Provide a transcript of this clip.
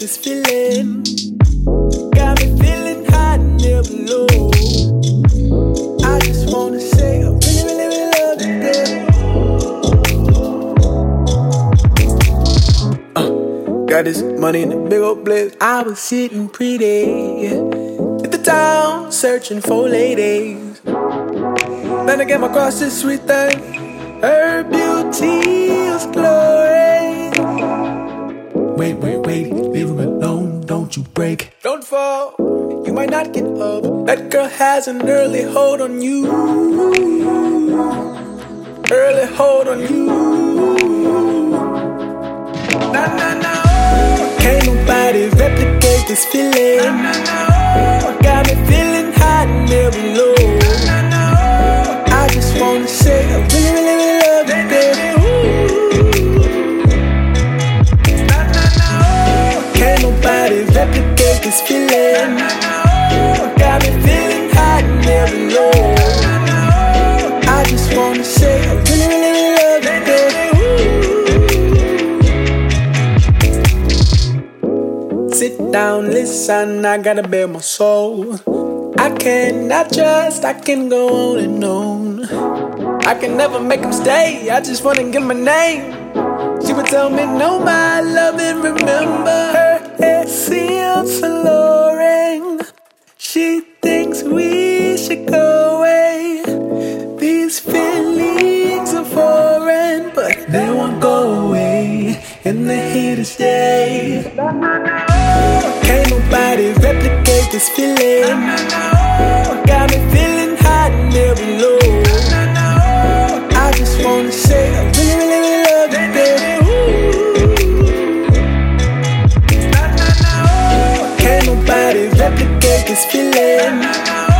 this feeling. Got me feeling high, never low. I just wanna say I really, really, really love you. Uh, got this money in a big old place. I was sitting pretty at the town, searching for ladies. Then I came across this sweet thing. Her beauty don't you break. Don't fall, you might not get up. That girl has an early hold on you. Early hold on you. Nah, nah, nah. Oh. Can't nobody replicate this feeling. Got feeling. Got me feeling hot and never low. I just wanna say I really, really, love you, baby. Sit down, listen, I gotta bear my soul. I cannot trust, I can go on and on. I can never make them stay, I just wanna get my name. She would tell me, no, my love, and remember Can't nobody replicate this feeling. Got me feeling hot and every low. I just wanna say I really, really, really love you, baby. Can't nobody replicate this feeling.